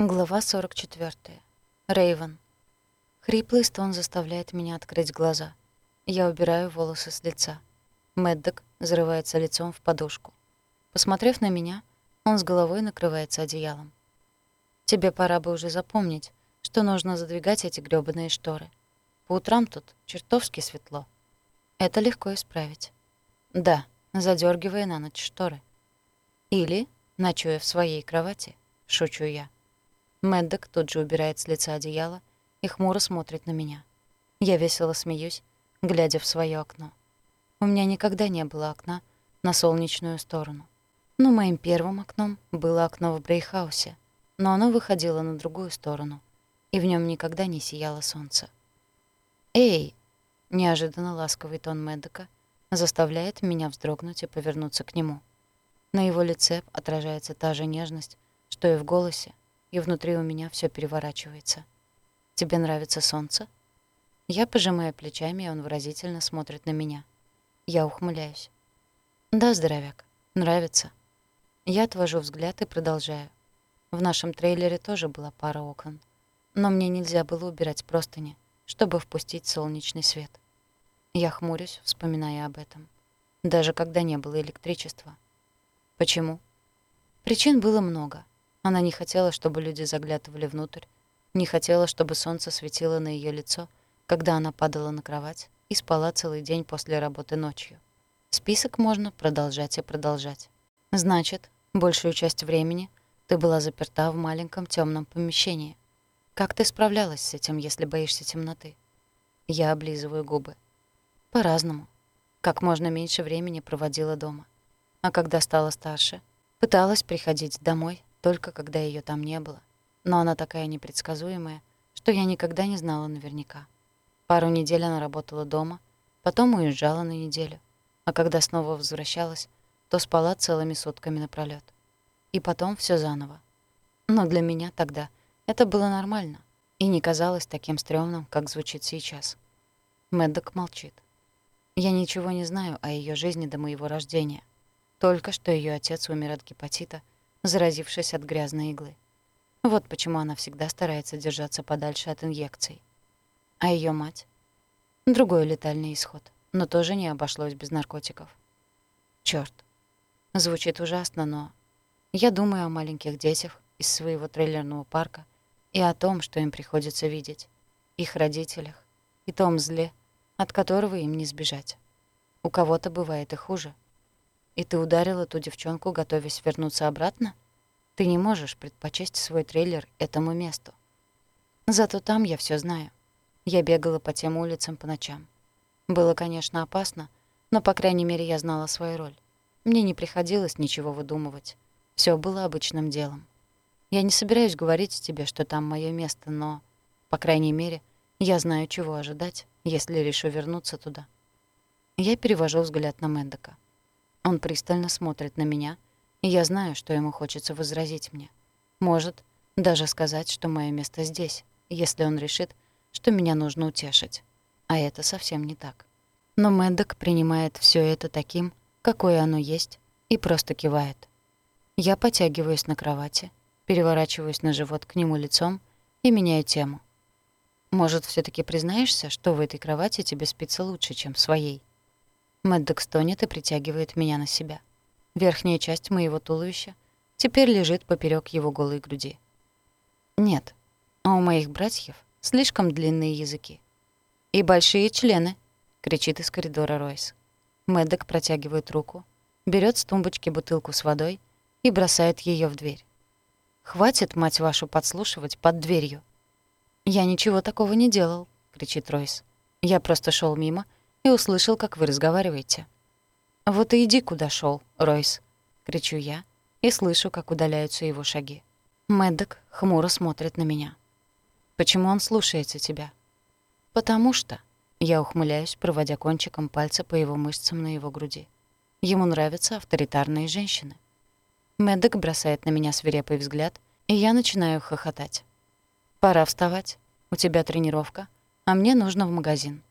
Глава 44. Рейвен. Хриплый стон заставляет меня открыть глаза. Я убираю волосы с лица. Мэддок зарывается лицом в подушку. Посмотрев на меня, он с головой накрывается одеялом. «Тебе пора бы уже запомнить, что нужно задвигать эти грёбаные шторы. По утрам тут чертовски светло. Это легко исправить. Да, задергивая на ночь шторы. Или, ночуя в своей кровати, шучу я. Мэддок тут же убирает с лица одеяло и хмуро смотрит на меня. Я весело смеюсь, глядя в своё окно. У меня никогда не было окна на солнечную сторону. Ну, моим первым окном было окно в Брейхаусе, но оно выходило на другую сторону, и в нём никогда не сияло солнце. «Эй!» — неожиданно ласковый тон Мэддока заставляет меня вздрогнуть и повернуться к нему. На его лице отражается та же нежность, что и в голосе, и внутри у меня все переворачивается. «Тебе нравится солнце?» Я пожимаю плечами, и он выразительно смотрит на меня. Я ухмыляюсь. «Да, здоровяк, нравится». Я отвожу взгляд и продолжаю. В нашем трейлере тоже была пара окон. Но мне нельзя было убирать простыни, чтобы впустить солнечный свет. Я хмурюсь, вспоминая об этом. Даже когда не было электричества. Почему? Причин было много. Она не хотела, чтобы люди заглядывали внутрь, не хотела, чтобы солнце светило на ее лицо, когда она падала на кровать и спала целый день после работы ночью. Список можно продолжать и продолжать. Значит, большую часть времени ты была заперта в маленьком темном помещении. Как ты справлялась с этим, если боишься темноты? Я облизываю губы. По-разному. Как можно меньше времени проводила дома. А когда стала старше, пыталась приходить домой только когда ее там не было. Но она такая непредсказуемая, что я никогда не знала наверняка. Пару недель она работала дома, потом уезжала на неделю, а когда снова возвращалась, то спала целыми сутками напролёт. И потом все заново. Но для меня тогда это было нормально и не казалось таким стрёмным, как звучит сейчас. Мэддок молчит. Я ничего не знаю о ее жизни до моего рождения. Только что ее отец умер от гепатита — заразившись от грязной иглы. Вот почему она всегда старается держаться подальше от инъекций. А ее мать? Другой летальный исход, но тоже не обошлось без наркотиков. Чёрт. Звучит ужасно, но... Я думаю о маленьких детях из своего трейлерного парка и о том, что им приходится видеть, их родителях, и том зле, от которого им не сбежать. У кого-то бывает и хуже — и ты ударила ту девчонку, готовясь вернуться обратно? Ты не можешь предпочесть свой трейлер этому месту. Зато там я все знаю. Я бегала по тем улицам по ночам. Было, конечно, опасно, но, по крайней мере, я знала свою роль. Мне не приходилось ничего выдумывать. Все было обычным делом. Я не собираюсь говорить тебе, что там мое место, но, по крайней мере, я знаю, чего ожидать, если решу вернуться туда. Я перевожу взгляд на Мэндока. Он пристально смотрит на меня, и я знаю, что ему хочется возразить мне. Может, даже сказать, что мое место здесь, если он решит, что меня нужно утешить. А это совсем не так. Но Мэддок принимает все это таким, какое оно есть, и просто кивает. Я потягиваюсь на кровати, переворачиваюсь на живот к нему лицом и меняю тему. Может, все таки признаешься, что в этой кровати тебе спится лучше, чем в своей? Мэддок стонет и притягивает меня на себя. Верхняя часть моего туловища теперь лежит поперек его голой груди. Нет, а у моих братьев слишком длинные языки. «И большие члены!» — кричит из коридора Ройс. Мэддок протягивает руку, берет с тумбочки бутылку с водой и бросает ее в дверь. «Хватит, мать вашу, подслушивать под дверью!» «Я ничего такого не делал», — кричит Ройс. «Я просто шел мимо и услышал, как вы разговариваете. «Вот и иди, куда шел, Ройс!» — кричу я и слышу, как удаляются его шаги. Мэддок хмуро смотрит на меня. «Почему он слушается тебя?» «Потому что...» — я ухмыляюсь, проводя кончиком пальца по его мышцам на его груди. «Ему нравятся авторитарные женщины». Мэддок бросает на меня свирепый взгляд, и я начинаю хохотать. «Пора вставать. У тебя тренировка, а мне нужно в магазин».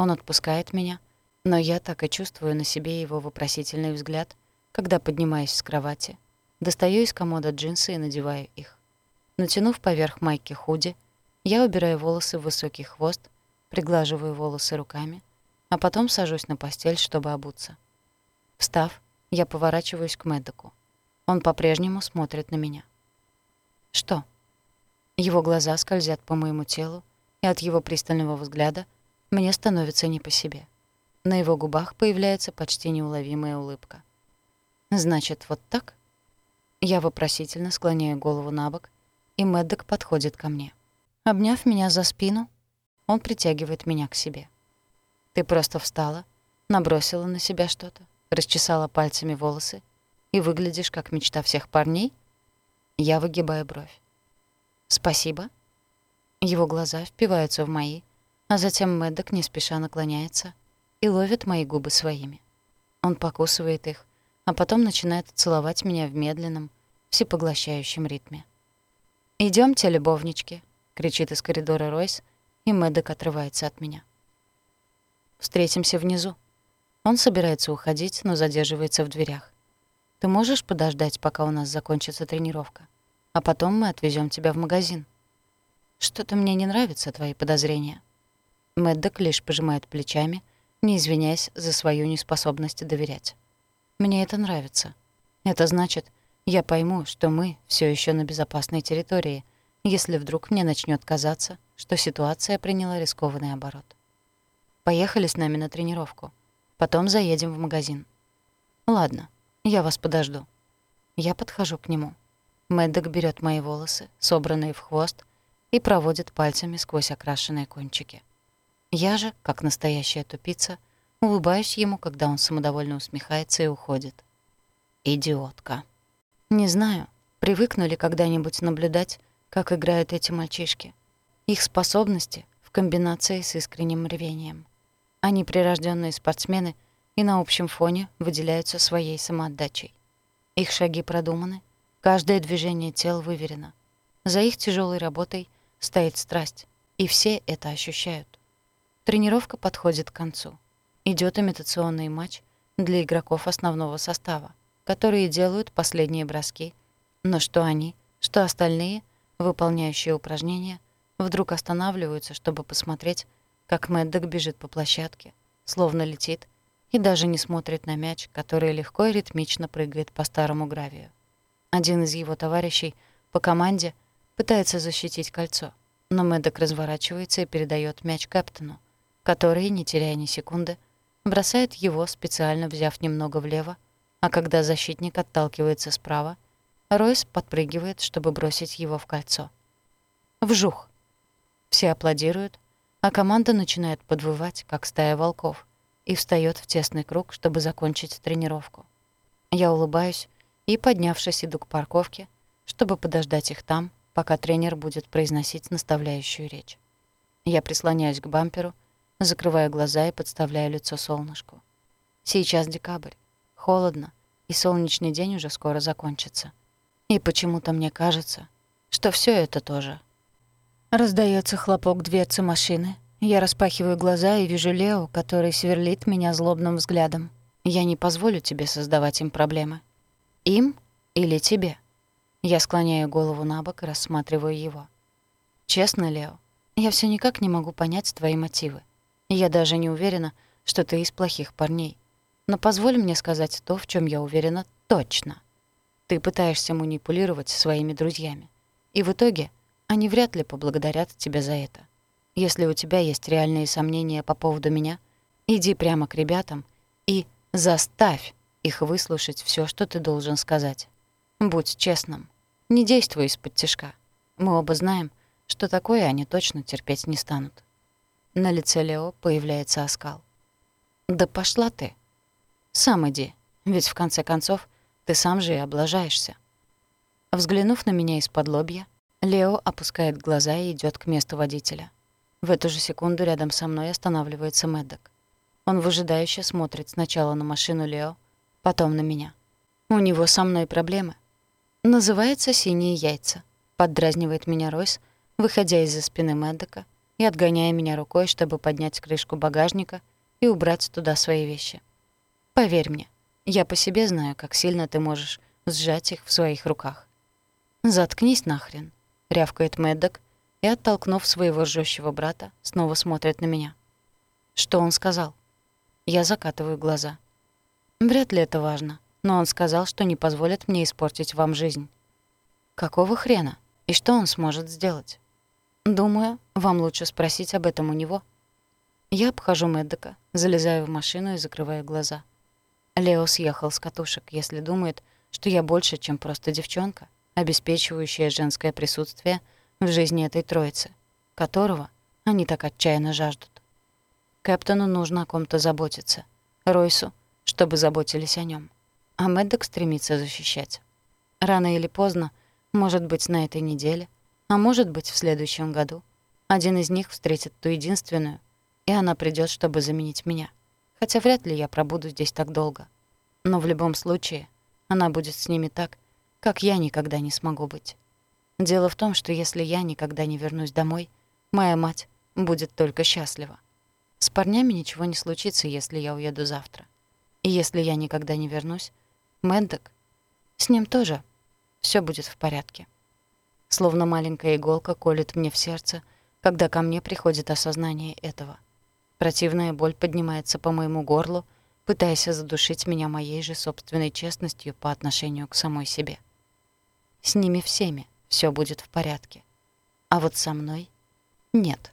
Он отпускает меня, но я так и чувствую на себе его вопросительный взгляд, когда поднимаюсь с кровати, достаю из комода джинсы и надеваю их. Натянув поверх майки худи, я убираю волосы в высокий хвост, приглаживаю волосы руками, а потом сажусь на постель, чтобы обуться. Встав, я поворачиваюсь к Мэддоку. Он по-прежнему смотрит на меня. «Что?» Его глаза скользят по моему телу, и от его пристального взгляда мне становится не по себе. На его губах появляется почти неуловимая улыбка. «Значит, вот так?» Я вопросительно склоняю голову на бок, и Мэддок подходит ко мне. Обняв меня за спину, он притягивает меня к себе. «Ты просто встала, набросила на себя что-то, расчесала пальцами волосы и выглядишь как мечта всех парней?» Я выгибаю бровь. «Спасибо». Его глаза впиваются в мои, а затем Мэддок не спеша наклоняется и ловит мои губы своими. Он покусывает их, а потом начинает целовать меня в медленном, всепоглощающем ритме. «Идёмте, любовнички», — кричит из коридора Ройс, и Мэддок отрывается от меня. «Встретимся внизу». Он собирается уходить, но задерживается в дверях. «Ты можешь подождать, пока у нас закончится тренировка? А потом мы отвезём тебя в магазин». «Что-то мне не нравятся твои подозрения». Мэддок лишь пожимает плечами, не извиняясь за свою неспособность доверять. Мне это нравится. Это значит, я пойму, что мы все еще на безопасной территории, если вдруг мне начнет казаться, что ситуация приняла рискованный оборот. Поехали с нами на тренировку. Потом заедем в магазин. Ладно, я вас подожду. Я подхожу к нему. Мэддок берет мои волосы, собранные в хвост, и проводит пальцами сквозь окрашенные кончики. Я же, как настоящая тупица, — Улыбаюсь ему, когда он самодовольно усмехается и уходит. Идиотка. Не знаю, привыкну ли когда-нибудь наблюдать, как играют эти мальчишки. Их способности в комбинации с искренним рвением. Они прирожденные спортсмены и на общем фоне выделяются своей самоотдачей. Их шаги продуманы, каждое движение тел выверено. За их тяжелой работой стоит страсть, и все это ощущают. Тренировка подходит к концу. Идет имитационный матч для игроков основного состава, которые делают последние броски, но что они, что остальные, выполняющие упражнения, вдруг останавливаются, чтобы посмотреть, как Мэддок бежит по площадке, словно летит, и даже не смотрит на мяч, который легко и ритмично прыгает по старому гравию. Один из его товарищей по команде пытается защитить кольцо, но Мэддок разворачивается и передает мяч капитану, который, не теряя ни секунды, бросает его, специально взяв немного влево, а когда защитник отталкивается справа, Ройс подпрыгивает, чтобы бросить его в кольцо. Вжух! Все аплодируют, а команда начинает подвывать, как стая волков, и встаёт в тесный круг, чтобы закончить тренировку. Я улыбаюсь и, поднявшись, иду к парковке, чтобы подождать их там, пока тренер будет произносить наставляющую речь. Я прислоняюсь к бамперу, закрываю глаза и подставляю лицо солнышку. Сейчас декабрь. Холодно, и солнечный день уже скоро закончится. И почему-то мне кажется, что все это тоже. Раздается хлопок дверцы машины. Я распахиваю глаза и вижу Лео, который сверлит меня злобным взглядом. Я не позволю тебе создавать им проблемы. Им или тебе? Я склоняю голову на бок и рассматриваю его. Честно, Лео, я все никак не могу понять твои мотивы. Я даже не уверена, что ты из плохих парней. Но позволь мне сказать то, в чем я уверена точно. Ты пытаешься манипулировать своими друзьями. И в итоге они вряд ли поблагодарят тебя за это. Если у тебя есть реальные сомнения по поводу меня, иди прямо к ребятам и заставь их выслушать все, что ты должен сказать. Будь честным. Не действуй из-под тяжка. Мы оба знаем, что такое они точно терпеть не станут. На лице Лео появляется оскал. «Да пошла ты. Сам иди, ведь в конце концов ты сам же и облажаешься». Взглянув на меня из-под лобья, Лео опускает глаза и идет к месту водителя. В эту же секунду рядом со мной останавливается Мэддок. Он выжидающе смотрит сначала на машину Лео, потом на меня. У него со мной проблемы. Называется «Синие яйца», поддразнивает меня Ройс, выходя из-за спины Мэддока и отгоняя меня рукой, чтобы поднять крышку багажника и убрать туда свои вещи. Поверь мне, я по себе знаю, как сильно ты можешь сжать их в своих руках. Заткнись нахрен. — рявкает Мэддок и, оттолкнув своего ржущего брата, снова смотрит на меня. Что он сказал? Я закатываю глаза. Вряд ли это важно, но он сказал, что не позволит мне испортить вам жизнь. Какого хрена? И что он сможет сделать? Думаю, вам лучше спросить об этом у него. Я обхожу Мэддока, залезаю в машину и закрываю глаза. Лео съехал с катушек, если думает, что я больше, чем просто девчонка, обеспечивающая женское присутствие в жизни этой троицы, которого они так отчаянно жаждут. Кэптону нужно о ком-то заботиться. Ройсу, чтобы заботились о нем. А Мэддок стремится защищать. Рано или поздно, может быть, на этой неделе, а может быть, в следующем году, один из них встретит ту единственную, и она придет, чтобы заменить меня. Хотя вряд ли я пробуду здесь так долго. Но в любом случае, она будет с ними так, как я никогда не смогу быть. Дело в том, что если я никогда не вернусь домой, моя мать будет только счастлива. С парнями ничего не случится, если я уеду завтра. И если я никогда не вернусь, Мэддок, с ним тоже все будет в порядке. Словно маленькая иголка колет мне в сердце, когда ко мне приходит осознание этого. Противная боль поднимается по моему горлу, пытаясь задушить меня моей же собственной честностью по отношению к самой себе. С ними всеми все будет в порядке. А вот со мной — нет.